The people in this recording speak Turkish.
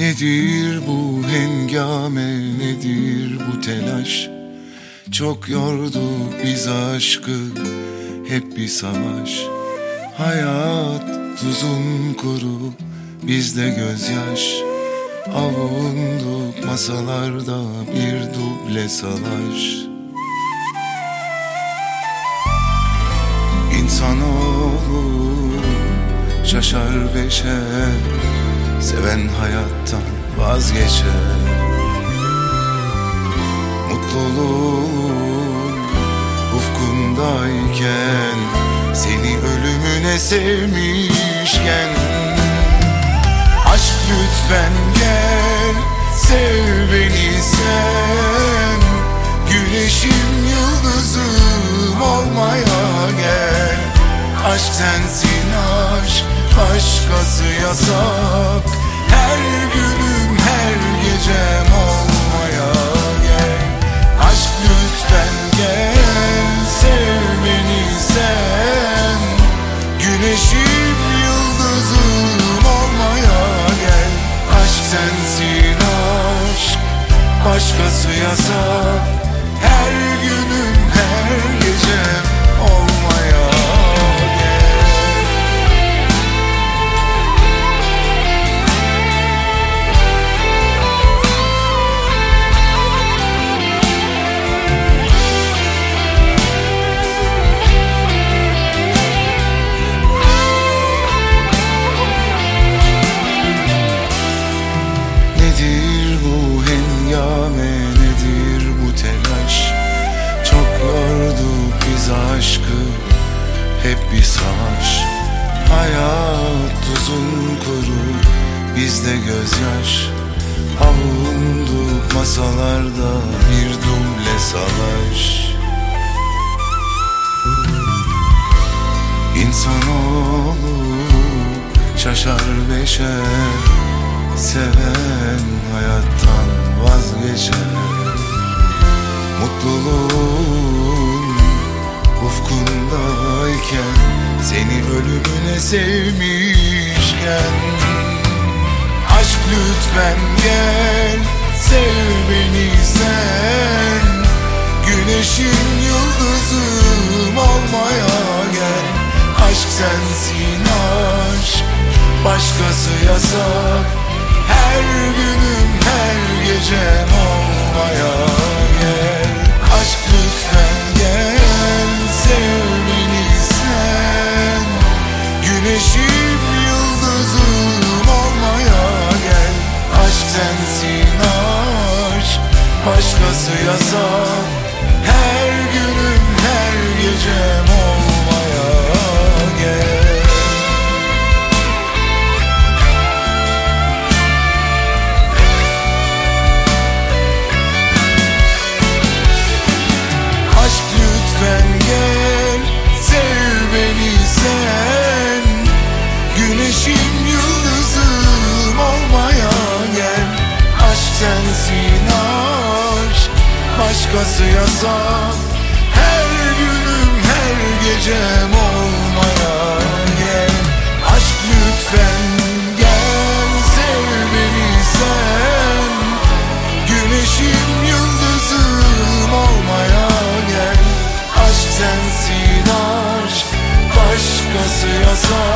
Nedir bu hengame nedir bu telaş? Çok yordu biz aşkı hep bir savaş. Hayat tuzun kuru bizde gözyaş. Avunduk masalarda bir duble salaş. İnsanoğlu şaşar beşer Seven hayattan vazgeçer. Mutluluğun ufkundayken Seni ölümüne sevmişken. Aşk lütfen gel Sev beni sen. Güneşim yıldızım olmaya gel. Aşk sensin aşk Başkası yasak. Her günüm her gecem olmaya gel. Aşk lütfen gel Sev beni sen. Güneşim yıldızım olmaya gel. Aşk sensin aşk Başkası yasak. Her günüm her gecem olmaya aşkı hep bir savaş. Hayat tuzun kuru bizde gözyaş. Avunduk masalarda bir duble salaş İnsanoğlu şaşar beşer Seven ufkundayken Seni ölümüne sevmişken. Aşk lütfen gel Sev beni sen. Güneşim yıldızım olmaya gel. Aşk sensin aşk Başkası yasak. Her günüm her gecem olmaya Başkası yasak Her Başkası yasak. Her günüm her gecem olmaya gel Aşk lütfen gel Sev beni sen. Güneşim yıldızım olmaya gel Aşk sensin aşk Başkası yasak